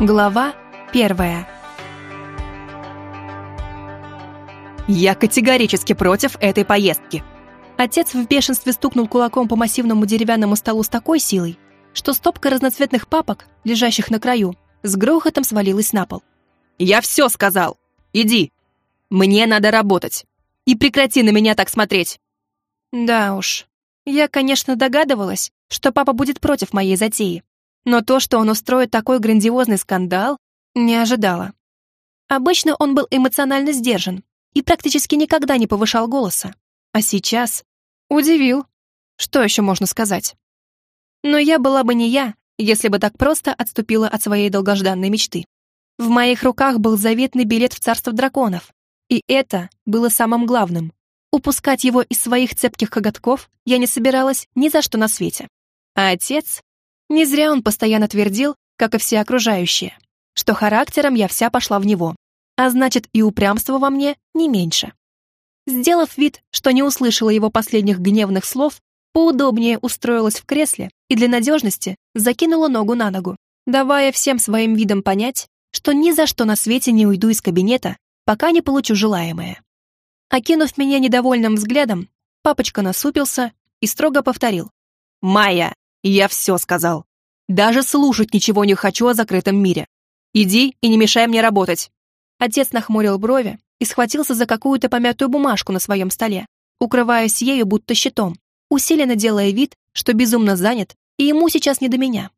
Глава первая. «Я категорически против этой поездки!» Отец в бешенстве стукнул кулаком по массивному деревянному столу с такой силой, что стопка разноцветных папок, лежащих на краю, с грохотом свалилась на пол. «Я все сказал! Иди! Мне надо работать! И прекрати на меня так смотреть!» Да уж, я, конечно, догадывалась, что папа будет против моей затеи. Но то, что он устроит такой грандиозный скандал, не ожидала. Обычно он был эмоционально сдержан и практически никогда не повышал голоса. А сейчас удивил. Что еще можно сказать? Но я была бы не я, если бы так просто отступила от своей долгожданной мечты. В моих руках был заветный билет в царство драконов. И это было самым главным. Упускать его из своих цепких коготков я не собиралась ни за что на свете. А отец не зря он постоянно твердил, как и все окружающие, что характером я вся пошла в него, а значит и упрямство во мне не меньше. Сделав вид, что не услышала его последних гневных слов, поудобнее устроилась в кресле и для надежности закинула ногу на ногу, давая всем своим видом понять, что ни за что на свете не уйду из кабинета, пока не получу желаемое. Окинув меня недовольным взглядом, папочка насупился и строго повторил. «Майя, я все сказал. Даже слушать ничего не хочу о закрытом мире. Иди и не мешай мне работать. Отец нахмурил брови и схватился за какую-то помятую бумажку на своем столе, укрываясь ею будто щитом, усиленно делая вид, что безумно занят, и ему сейчас не до меня.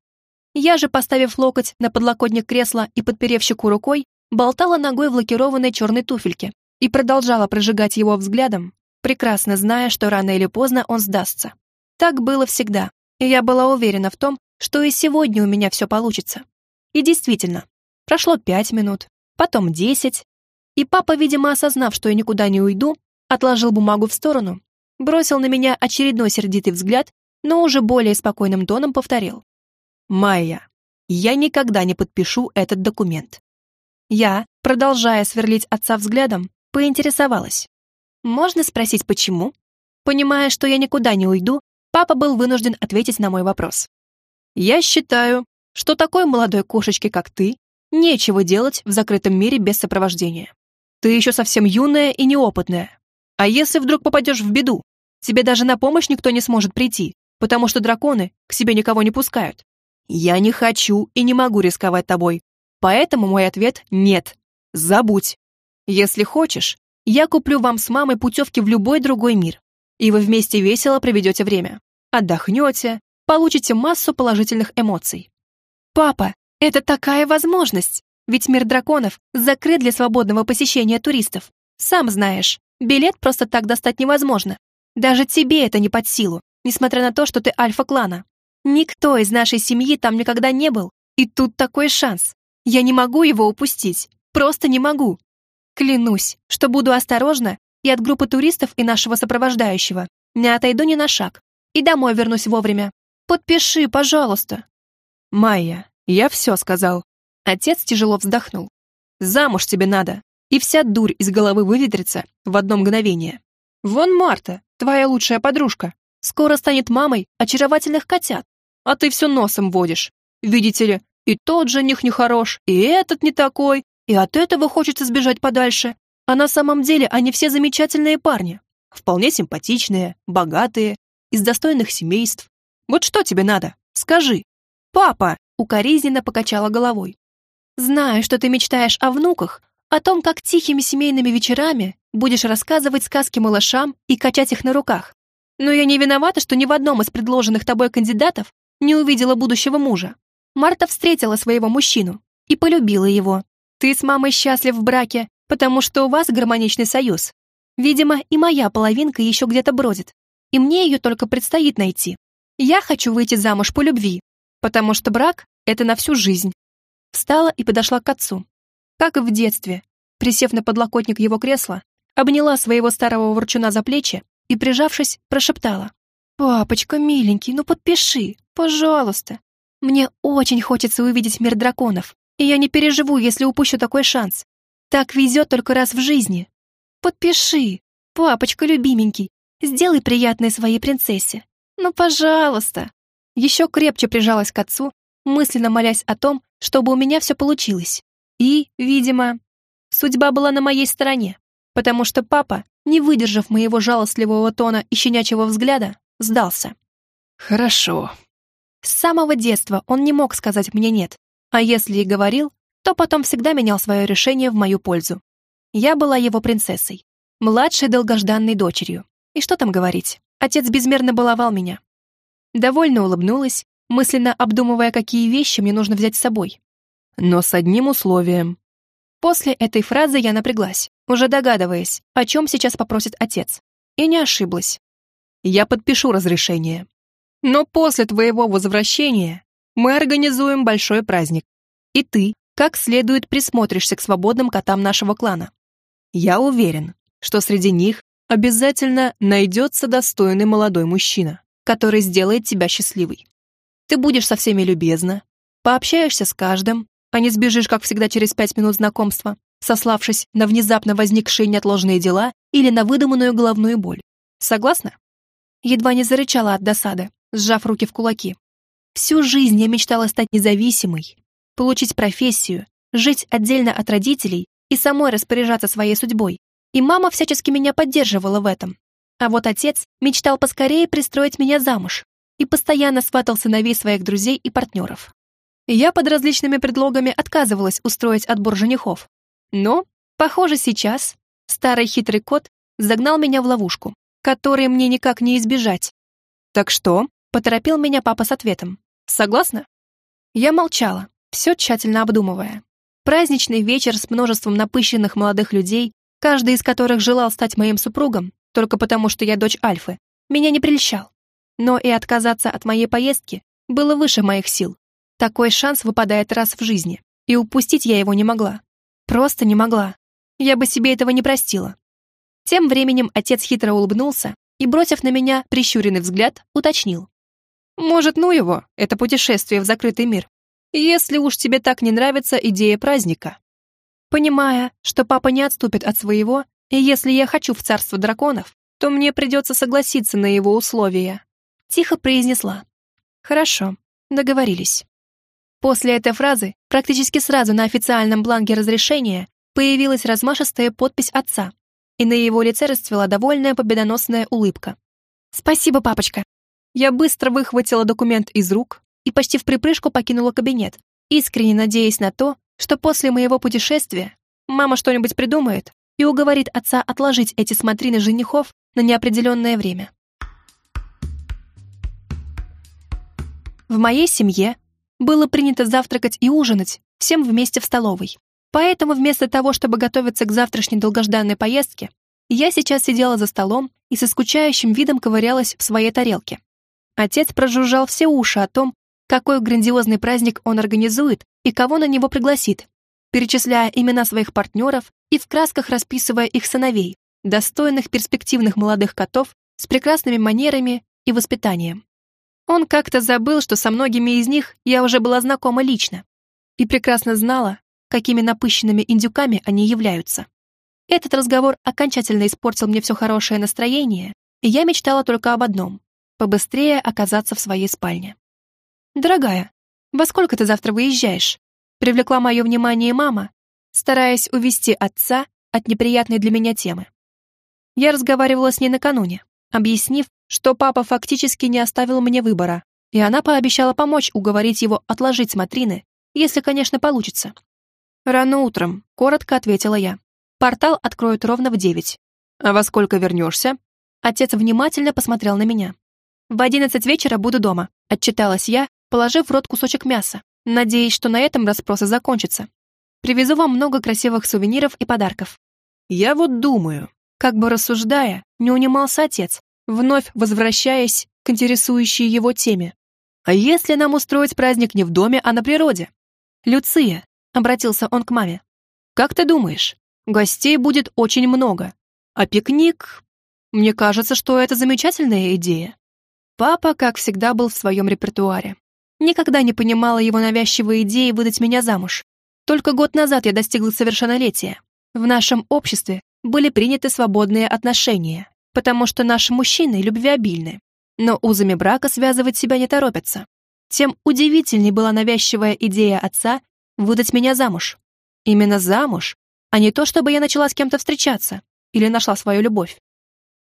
Я же, поставив локоть на подлокотник кресла и подперев щеку рукой, болтала ногой в лакированной черной туфельке и продолжала прожигать его взглядом, прекрасно зная, что рано или поздно он сдастся. Так было всегда, и я была уверена в том, что и сегодня у меня все получится. И действительно, прошло пять минут, потом десять, и папа, видимо, осознав, что я никуда не уйду, отложил бумагу в сторону, бросил на меня очередной сердитый взгляд, но уже более спокойным тоном повторил. «Майя, я никогда не подпишу этот документ». Я, продолжая сверлить отца взглядом, поинтересовалась. «Можно спросить, почему?» Понимая, что я никуда не уйду, папа был вынужден ответить на мой вопрос. «Я считаю, что такой молодой кошечке, как ты, нечего делать в закрытом мире без сопровождения. Ты еще совсем юная и неопытная. А если вдруг попадешь в беду, тебе даже на помощь никто не сможет прийти, потому что драконы к себе никого не пускают. Я не хочу и не могу рисковать тобой, поэтому мой ответ — нет. Забудь. Если хочешь, я куплю вам с мамой путевки в любой другой мир, и вы вместе весело проведете время отдохнете, получите массу положительных эмоций. Папа, это такая возможность! Ведь мир драконов закрыт для свободного посещения туристов. Сам знаешь, билет просто так достать невозможно. Даже тебе это не под силу, несмотря на то, что ты альфа-клана. Никто из нашей семьи там никогда не был, и тут такой шанс. Я не могу его упустить, просто не могу. Клянусь, что буду осторожна и от группы туристов и нашего сопровождающего не отойду ни на шаг и домой вернусь вовремя. Подпиши, пожалуйста». «Майя, я все сказал». Отец тяжело вздохнул. «Замуж тебе надо, и вся дурь из головы выветрится в одно мгновение. Вон Марта, твоя лучшая подружка, скоро станет мамой очаровательных котят, а ты все носом водишь. Видите ли, и тот жених нехорош, и этот не такой, и от этого хочется сбежать подальше. А на самом деле они все замечательные парни, вполне симпатичные, богатые, из достойных семейств. Вот что тебе надо? Скажи. Папа, укоризненно покачала головой. Знаю, что ты мечтаешь о внуках, о том, как тихими семейными вечерами будешь рассказывать сказки малышам и качать их на руках. Но я не виновата, что ни в одном из предложенных тобой кандидатов не увидела будущего мужа. Марта встретила своего мужчину и полюбила его. Ты с мамой счастлив в браке, потому что у вас гармоничный союз. Видимо, и моя половинка еще где-то бродит, и мне ее только предстоит найти. Я хочу выйти замуж по любви, потому что брак — это на всю жизнь. Встала и подошла к отцу. Как и в детстве, присев на подлокотник его кресла, обняла своего старого ворчуна за плечи и, прижавшись, прошептала. «Папочка, миленький, ну подпиши, пожалуйста. Мне очень хочется увидеть мир драконов, и я не переживу, если упущу такой шанс. Так везет только раз в жизни. Подпиши, папочка любименький, Сделай приятное своей принцессе. Ну, пожалуйста!» Еще крепче прижалась к отцу, мысленно молясь о том, чтобы у меня все получилось. И, видимо, судьба была на моей стороне, потому что папа, не выдержав моего жалостливого тона и щенячьего взгляда, сдался. «Хорошо». С самого детства он не мог сказать мне «нет», а если и говорил, то потом всегда менял свое решение в мою пользу. Я была его принцессой, младшей долгожданной дочерью. И что там говорить, отец безмерно баловал меня. Довольно улыбнулась, мысленно обдумывая, какие вещи мне нужно взять с собой. Но с одним условием. После этой фразы я напряглась, уже догадываясь, о чем сейчас попросит отец. И не ошиблась. Я подпишу разрешение. Но после твоего возвращения мы организуем большой праздник. И ты как следует присмотришься к свободным котам нашего клана. Я уверен, что среди них обязательно найдется достойный молодой мужчина, который сделает тебя счастливой. Ты будешь со всеми любезна, пообщаешься с каждым, а не сбежишь, как всегда, через пять минут знакомства, сославшись на внезапно возникшие неотложные дела или на выдуманную головную боль. Согласна? Едва не зарычала от досады, сжав руки в кулаки. Всю жизнь я мечтала стать независимой, получить профессию, жить отдельно от родителей и самой распоряжаться своей судьбой. И мама всячески меня поддерживала в этом. А вот отец мечтал поскорее пристроить меня замуж и постоянно сватал сыновей своих друзей и партнеров. Я под различными предлогами отказывалась устроить отбор женихов. Но, похоже, сейчас старый хитрый кот загнал меня в ловушку, которой мне никак не избежать. «Так что?» — поторопил меня папа с ответом. «Согласна?» Я молчала, все тщательно обдумывая. Праздничный вечер с множеством напыщенных молодых людей, каждый из которых желал стать моим супругом, только потому что я дочь Альфы, меня не прельщал. Но и отказаться от моей поездки было выше моих сил. Такой шанс выпадает раз в жизни, и упустить я его не могла. Просто не могла. Я бы себе этого не простила. Тем временем отец хитро улыбнулся и, бросив на меня прищуренный взгляд, уточнил. «Может, ну его, это путешествие в закрытый мир если уж тебе так не нравится идея праздника. Понимая, что папа не отступит от своего, и если я хочу в царство драконов, то мне придется согласиться на его условия. Тихо произнесла. Хорошо, договорились. После этой фразы, практически сразу на официальном бланке разрешения, появилась размашистая подпись отца, и на его лице расцвела довольная победоносная улыбка. «Спасибо, папочка!» Я быстро выхватила документ из рук, и почти в припрыжку покинула кабинет, искренне надеясь на то, что после моего путешествия мама что-нибудь придумает и уговорит отца отложить эти смотрины женихов на неопределенное время. В моей семье было принято завтракать и ужинать всем вместе в столовой. Поэтому вместо того, чтобы готовиться к завтрашней долгожданной поездке, я сейчас сидела за столом и со скучающим видом ковырялась в своей тарелке. Отец прожужжал все уши о том, какой грандиозный праздник он организует и кого на него пригласит, перечисляя имена своих партнеров и в красках расписывая их сыновей, достойных перспективных молодых котов с прекрасными манерами и воспитанием. Он как-то забыл, что со многими из них я уже была знакома лично и прекрасно знала, какими напыщенными индюками они являются. Этот разговор окончательно испортил мне все хорошее настроение, и я мечтала только об одном — побыстрее оказаться в своей спальне. «Дорогая, во сколько ты завтра выезжаешь?» Привлекла мое внимание мама, стараясь увести отца от неприятной для меня темы. Я разговаривала с ней накануне, объяснив, что папа фактически не оставил мне выбора, и она пообещала помочь уговорить его отложить смотрины, если, конечно, получится. «Рано утром», — коротко ответила я. «Портал откроют ровно в девять». «А во сколько вернешься?» Отец внимательно посмотрел на меня. «В одиннадцать вечера буду дома», — отчиталась я, положив в рот кусочек мяса, надеясь, что на этом расспросы закончатся. Привезу вам много красивых сувениров и подарков. Я вот думаю, как бы рассуждая, не унимался отец, вновь возвращаясь к интересующей его теме. А если нам устроить праздник не в доме, а на природе? Люция, обратился он к маме. Как ты думаешь, гостей будет очень много, а пикник... Мне кажется, что это замечательная идея. Папа, как всегда, был в своем репертуаре. Никогда не понимала его навязчивой идеи выдать меня замуж. Только год назад я достигла совершеннолетия. В нашем обществе были приняты свободные отношения, потому что наши мужчины любвеобильны. Но узами брака связывать себя не торопятся. Тем удивительней была навязчивая идея отца выдать меня замуж. Именно замуж, а не то, чтобы я начала с кем-то встречаться или нашла свою любовь.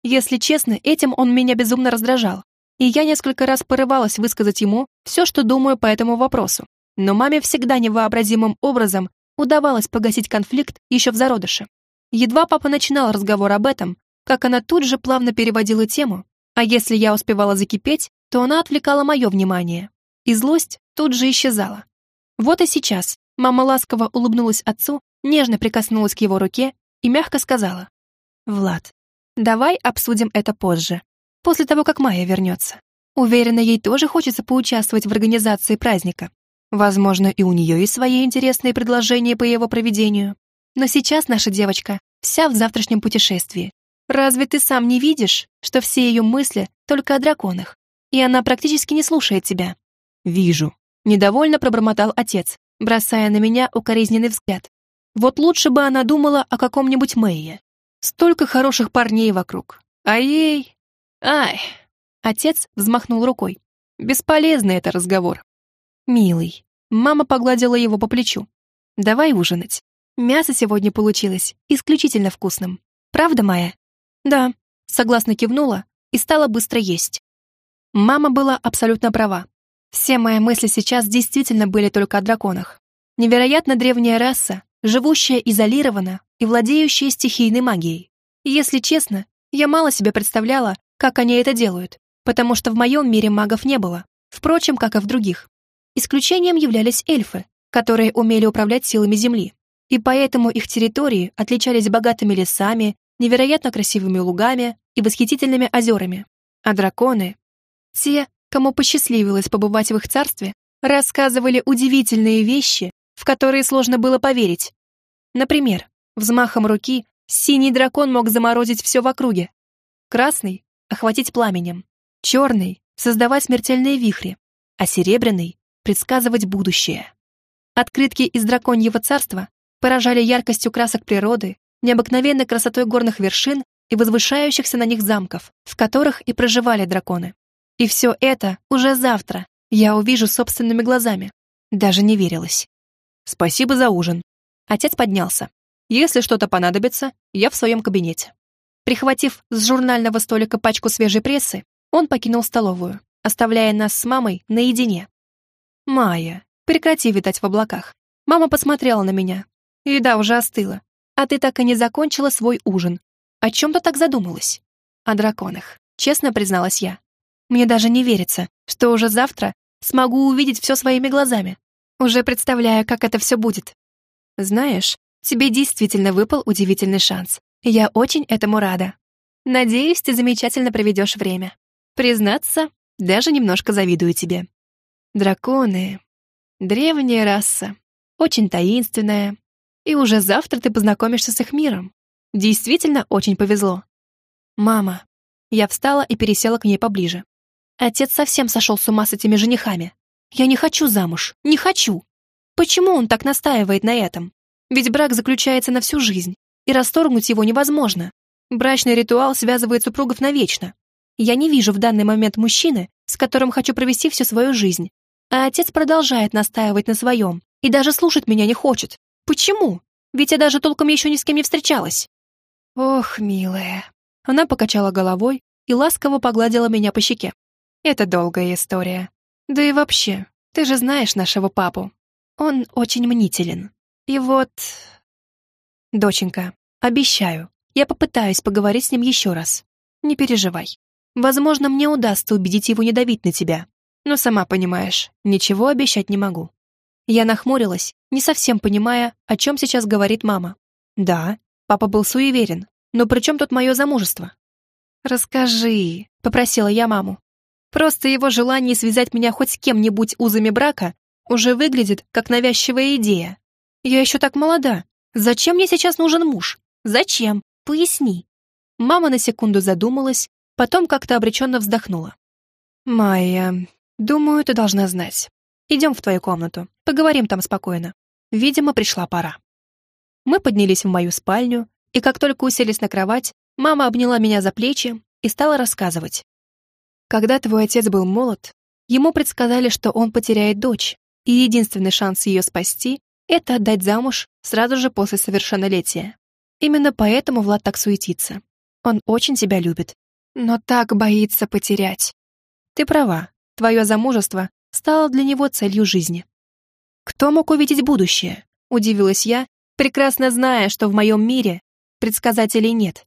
Если честно, этим он меня безумно раздражал, и я несколько раз порывалась высказать ему все, что думаю по этому вопросу. Но маме всегда невообразимым образом удавалось погасить конфликт еще в зародыше. Едва папа начинал разговор об этом, как она тут же плавно переводила тему, а если я успевала закипеть, то она отвлекала мое внимание, и злость тут же исчезала. Вот и сейчас мама ласково улыбнулась отцу, нежно прикоснулась к его руке и мягко сказала. «Влад, давай обсудим это позже, после того, как Майя вернется. Уверена, ей тоже хочется поучаствовать в организации праздника. Возможно, и у нее есть свои интересные предложения по его проведению. Но сейчас наша девочка вся в завтрашнем путешествии. Разве ты сам не видишь, что все ее мысли только о драконах, и она практически не слушает тебя?» «Вижу», — недовольно пробормотал отец, бросая на меня укоризненный взгляд. «Вот лучше бы она думала о каком-нибудь Мэйе. Столько хороших парней вокруг. А ей... Ай!» Отец взмахнул рукой. «Бесполезный это разговор». «Милый». Мама погладила его по плечу. «Давай ужинать. Мясо сегодня получилось исключительно вкусным. Правда, Майя?» «Да», — согласно кивнула и стала быстро есть. Мама была абсолютно права. Все мои мысли сейчас действительно были только о драконах. Невероятно древняя раса, живущая изолированно и владеющая стихийной магией. Если честно, я мало себе представляла, как они это делают, потому что в моем мире магов не было, впрочем, как и в других. Исключением являлись эльфы, которые умели управлять силами Земли, и поэтому их территории отличались богатыми лесами, невероятно красивыми лугами и восхитительными озерами. А драконы, те, кому посчастливилось побывать в их царстве, рассказывали удивительные вещи, в которые сложно было поверить. Например, взмахом руки синий дракон мог заморозить все в округе, красный — охватить пламенем, черный — создавать смертельные вихри, а серебряный — предсказывать будущее. Открытки из драконьего царства поражали яркостью красок природы, необыкновенной красотой горных вершин и возвышающихся на них замков, в которых и проживали драконы. И все это уже завтра я увижу собственными глазами. Даже не верилось. Спасибо за ужин. Отец поднялся. Если что-то понадобится, я в своем кабинете. Прихватив с журнального столика пачку свежей прессы, он покинул столовую, оставляя нас с мамой наедине. «Майя, прекрати витать в облаках». Мама посмотрела на меня. Еда уже остыла. А ты так и не закончила свой ужин. О чем ты так задумалась? О драконах, честно призналась я. Мне даже не верится, что уже завтра смогу увидеть все своими глазами. Уже представляю, как это все будет. Знаешь, тебе действительно выпал удивительный шанс. Я очень этому рада. Надеюсь, ты замечательно проведешь время. Признаться, даже немножко завидую тебе. Драконы. Древняя раса. Очень таинственная, и уже завтра ты познакомишься с их миром. Действительно очень повезло. Мама. Я встала и пересела к ней поближе. Отец совсем сошел с ума с этими женихами. Я не хочу замуж, не хочу. Почему он так настаивает на этом? Ведь брак заключается на всю жизнь, и расторгнуть его невозможно. Брачный ритуал связывает супругов навечно. Я не вижу в данный момент мужчины, с которым хочу провести всю свою жизнь. А отец продолжает настаивать на своем и даже слушать меня не хочет. Почему? Ведь я даже толком еще ни с кем не встречалась. Ох, милая. Она покачала головой и ласково погладила меня по щеке. Это долгая история. Да и вообще, ты же знаешь нашего папу. Он очень мнителен. И вот... Доченька, обещаю, я попытаюсь поговорить с ним еще раз. Не переживай. Возможно, мне удастся убедить его не давить на тебя. Но сама понимаешь, ничего обещать не могу. Я нахмурилась, не совсем понимая, о чем сейчас говорит мама. Да, папа был суеверен, но при чем тут мое замужество? «Расскажи», — попросила я маму. Просто его желание связать меня хоть с кем-нибудь узами брака уже выглядит как навязчивая идея. Я еще так молода. Зачем мне сейчас нужен муж? Зачем? Поясни. Мама на секунду задумалась, потом как-то обреченно вздохнула. «Майя, думаю, ты должна знать. Идем в твою комнату, поговорим там спокойно. Видимо, пришла пора. Мы поднялись в мою спальню, и как только уселись на кровать, мама обняла меня за плечи и стала рассказывать. Когда твой отец был молод, ему предсказали, что он потеряет дочь, и единственный шанс ее спасти это отдать замуж сразу же после совершеннолетия. Именно поэтому Влад так суетится. Он очень тебя любит, но так боится потерять. Ты права, твое замужество стало для него целью жизни. Кто мог увидеть будущее? Удивилась я, прекрасно зная, что в моем мире предсказателей нет.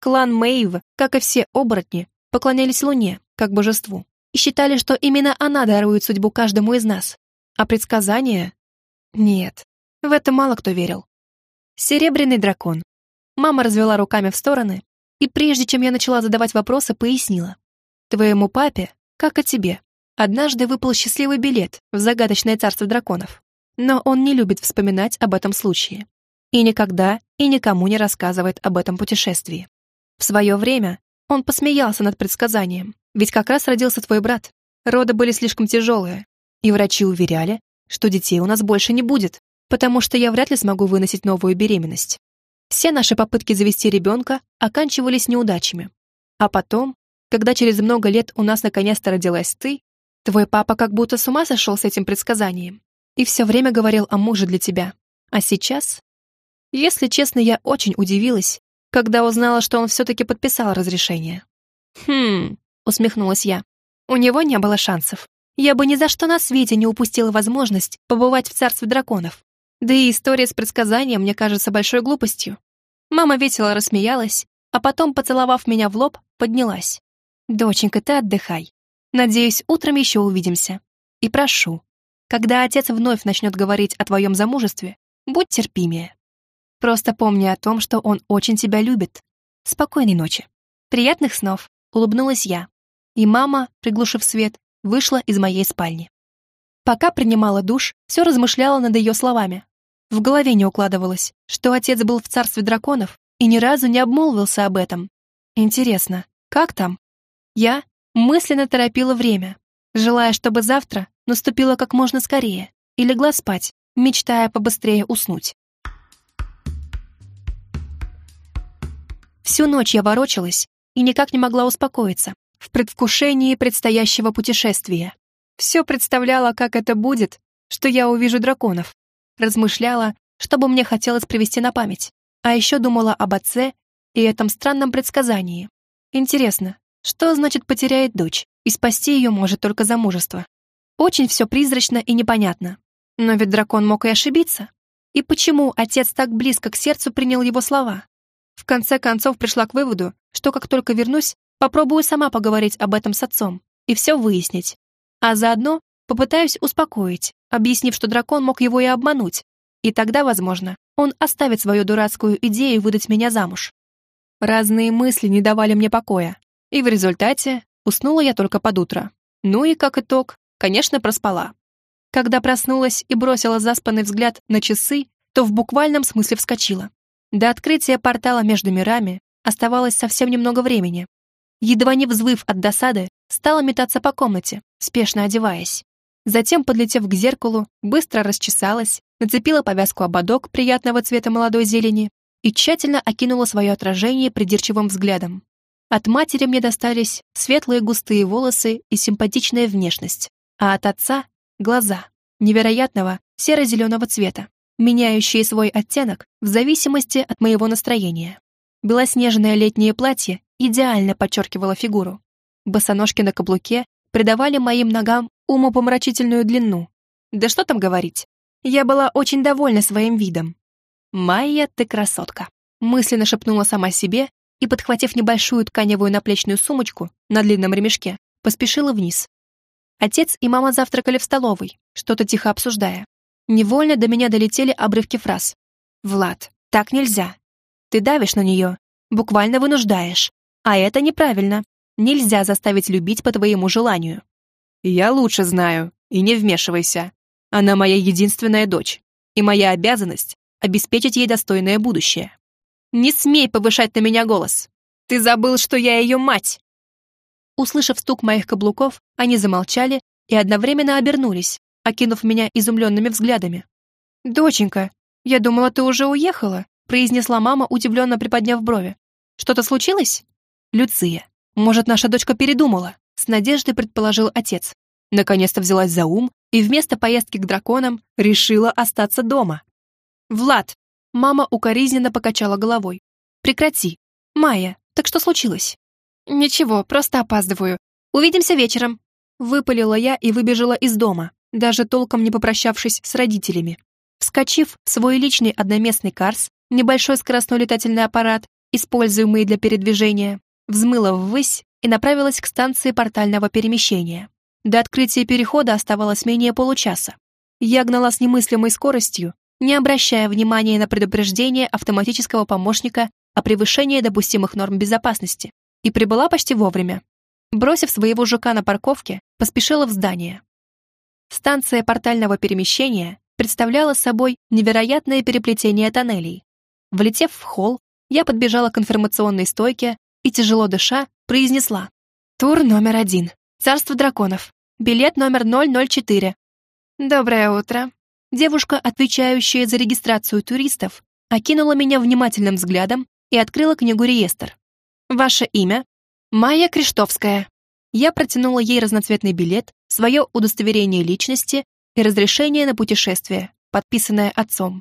Клан Мэйв, как и все оборотни, поклонялись Луне, как божеству, и считали, что именно она дарует судьбу каждому из нас. А предсказания? Нет, в это мало кто верил. Серебряный дракон. Мама развела руками в стороны, и прежде чем я начала задавать вопросы, пояснила. Твоему папе, как и тебе, однажды выпал счастливый билет в загадочное царство драконов. Но он не любит вспоминать об этом случае. И никогда и никому не рассказывает об этом путешествии. В свое время он посмеялся над предсказанием, ведь как раз родился твой брат. Роды были слишком тяжелые, и врачи уверяли, что детей у нас больше не будет, потому что я вряд ли смогу выносить новую беременность. Все наши попытки завести ребенка оканчивались неудачами. А потом, когда через много лет у нас наконец-то родилась ты, твой папа как будто с ума сошел с этим предсказанием и все время говорил о муже для тебя. А сейчас... Если честно, я очень удивилась, когда узнала, что он все-таки подписал разрешение. «Хм...» — усмехнулась я. «У него не было шансов. Я бы ни за что на свете не упустила возможность побывать в царстве драконов. Да и история с предсказанием мне кажется большой глупостью. Мама весело рассмеялась, а потом, поцеловав меня в лоб, поднялась. «Доченька, ты отдыхай. Надеюсь, утром еще увидимся. И прошу, когда отец вновь начнет говорить о твоем замужестве, будь терпимее. Просто помни о том, что он очень тебя любит. Спокойной ночи. Приятных снов», — улыбнулась я. И мама, приглушив свет, вышла из моей спальни. Пока принимала душ, все размышляла над ее словами. В голове не укладывалось, что отец был в царстве драконов и ни разу не обмолвился об этом. Интересно, как там? Я мысленно торопила время, желая, чтобы завтра наступило как можно скорее, и легла спать, мечтая побыстрее уснуть. Всю ночь я ворочалась и никак не могла успокоиться, в предвкушении предстоящего путешествия. Все представляла, как это будет, что я увижу драконов. Размышляла, что бы мне хотелось привести на память. А еще думала об отце и этом странном предсказании. Интересно, что значит потеряет дочь, и спасти ее может только замужество? Очень все призрачно и непонятно. Но ведь дракон мог и ошибиться. И почему отец так близко к сердцу принял его слова? В конце концов пришла к выводу, что как только вернусь, Попробую сама поговорить об этом с отцом и все выяснить. А заодно попытаюсь успокоить, объяснив, что дракон мог его и обмануть. И тогда, возможно, он оставит свою дурацкую идею выдать меня замуж. Разные мысли не давали мне покоя. И в результате уснула я только под утро. Ну и, как итог, конечно, проспала. Когда проснулась и бросила заспанный взгляд на часы, то в буквальном смысле вскочила. До открытия портала между мирами оставалось совсем немного времени, едва не взвыв от досады, стала метаться по комнате, спешно одеваясь. Затем, подлетев к зеркалу, быстро расчесалась, нацепила повязку ободок приятного цвета молодой зелени и тщательно окинула свое отражение придирчивым взглядом. От матери мне достались светлые густые волосы и симпатичная внешность, а от отца — глаза, невероятного серо-зеленого цвета, меняющие свой оттенок в зависимости от моего настроения. Белоснежное летнее платье идеально подчеркивало фигуру. Босоножки на каблуке придавали моим ногам умопомрачительную длину. Да что там говорить. Я была очень довольна своим видом. «Майя, ты красотка», — мысленно шепнула сама себе и, подхватив небольшую тканевую наплечную сумочку на длинном ремешке, поспешила вниз. Отец и мама завтракали в столовой, что-то тихо обсуждая. Невольно до меня долетели обрывки фраз. «Влад, так нельзя. Ты давишь на нее, буквально вынуждаешь. А это неправильно. Нельзя заставить любить по твоему желанию. Я лучше знаю, и не вмешивайся. Она моя единственная дочь, и моя обязанность — обеспечить ей достойное будущее. Не смей повышать на меня голос. Ты забыл, что я ее мать. Услышав стук моих каблуков, они замолчали и одновременно обернулись, окинув меня изумленными взглядами. «Доченька, я думала, ты уже уехала», произнесла мама, удивленно приподняв брови. «Что-то случилось?» «Люция, может, наша дочка передумала?» С надеждой предположил отец. Наконец-то взялась за ум и вместо поездки к драконам решила остаться дома. «Влад!» Мама укоризненно покачала головой. «Прекрати. Майя, так что случилось?» «Ничего, просто опаздываю. Увидимся вечером», — выпалила я и выбежала из дома, даже толком не попрощавшись с родителями. Вскочив в свой личный одноместный карс, небольшой скоростной летательный аппарат, используемый для передвижения, взмыла ввысь и направилась к станции портального перемещения. До открытия перехода оставалось менее получаса. Я гнала с немыслимой скоростью, не обращая внимания на предупреждение автоматического помощника о превышении допустимых норм безопасности, и прибыла почти вовремя. Бросив своего жука на парковке, поспешила в здание. Станция портального перемещения представляла собой невероятное переплетение тоннелей. Влетев в холл, я подбежала к информационной стойке и, тяжело дыша, произнесла «Тур номер один. Царство драконов. Билет номер 004». «Доброе утро». Девушка, отвечающая за регистрацию туристов, окинула меня внимательным взглядом и открыла книгу реестр. «Ваше имя?» «Майя Криштовская». Я протянула ей разноцветный билет, свое удостоверение личности и разрешение на путешествие, подписанное отцом.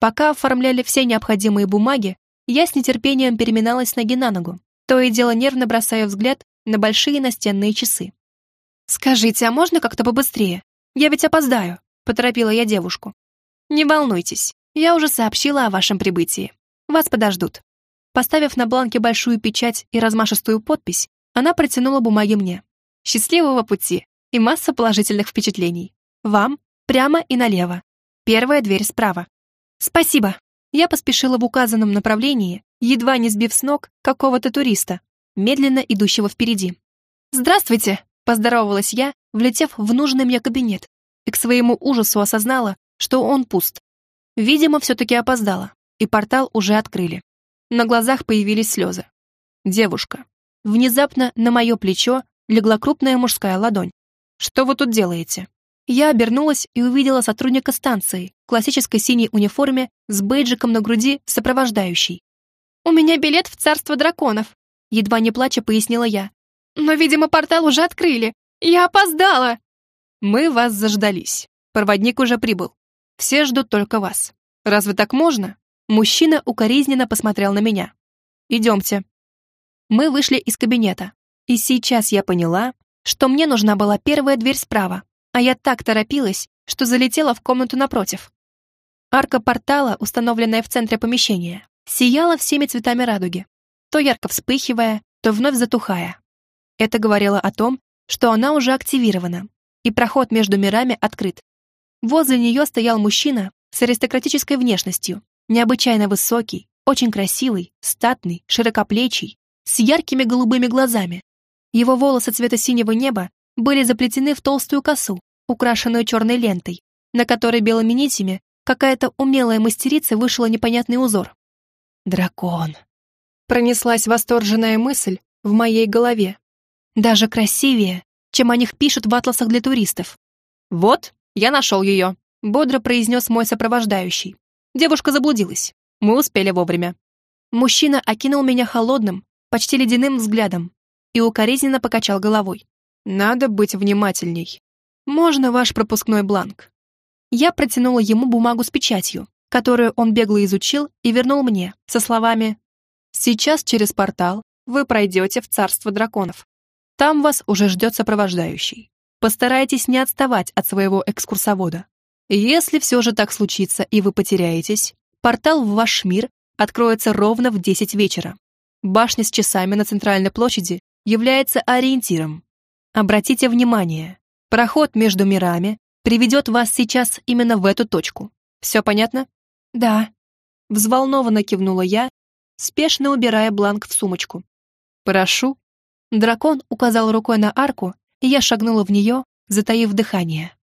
Пока оформляли все необходимые бумаги, я с нетерпением переминалась ноги на ногу, то и дело нервно бросая взгляд на большие настенные часы. «Скажите, а можно как-то побыстрее? Я ведь опоздаю», — поторопила я девушку. «Не волнуйтесь, я уже сообщила о вашем прибытии. Вас подождут». Поставив на бланке большую печать и размашистую подпись, она протянула бумаги мне. «Счастливого пути и масса положительных впечатлений. Вам прямо и налево. Первая дверь справа». «Спасибо». Я поспешила в указанном направлении, едва не сбив с ног какого-то туриста, медленно идущего впереди. «Здравствуйте!» — поздоровалась я, влетев в нужный мне кабинет, и к своему ужасу осознала, что он пуст. Видимо, все-таки опоздала, и портал уже открыли. На глазах появились слезы. Девушка. Внезапно на мое плечо легла крупная мужская ладонь. «Что вы тут делаете?» Я обернулась и увидела сотрудника станции, в классической синей униформе с бейджиком на груди сопровождающий. «У меня билет в царство драконов», едва не плача пояснила я. «Но, видимо, портал уже открыли. Я опоздала!» «Мы вас заждались. Проводник уже прибыл. Все ждут только вас. Разве так можно?» Мужчина укоризненно посмотрел на меня. «Идемте». Мы вышли из кабинета, и сейчас я поняла, что мне нужна была первая дверь справа, а я так торопилась, что залетела в комнату напротив. Арка портала, установленная в центре помещения, сияла всеми цветами радуги, то ярко вспыхивая, то вновь затухая. Это говорило о том, что она уже активирована, и проход между мирами открыт. Возле нее стоял мужчина с аристократической внешностью, Необычайно высокий, очень красивый, статный, широкоплечий, с яркими голубыми глазами. Его волосы цвета синего неба были заплетены в толстую косу, украшенную черной лентой, на которой белыми нитями какая-то умелая мастерица вышила непонятный узор. «Дракон!» Пронеслась восторженная мысль в моей голове. Даже красивее, чем о них пишут в атласах для туристов. «Вот, я нашел ее», — бодро произнес мой сопровождающий. Девушка заблудилась. Мы успели вовремя. Мужчина окинул меня холодным, почти ледяным взглядом и укоризненно покачал головой. «Надо быть внимательней. Можно ваш пропускной бланк?» Я протянула ему бумагу с печатью, которую он бегло изучил и вернул мне, со словами «Сейчас через портал вы пройдете в царство драконов. Там вас уже ждет сопровождающий. Постарайтесь не отставать от своего экскурсовода. Если все же так случится и вы потеряетесь, портал в ваш мир откроется ровно в 10 вечера. Башня с часами на центральной площади является ориентиром. Обратите внимание, проход между мирами приведет вас сейчас именно в эту точку. Все понятно? Да. Взволнованно кивнула я, спешно убирая бланк в сумочку. Прошу. Дракон указал рукой на арку, и я шагнула в нее, затаив дыхание.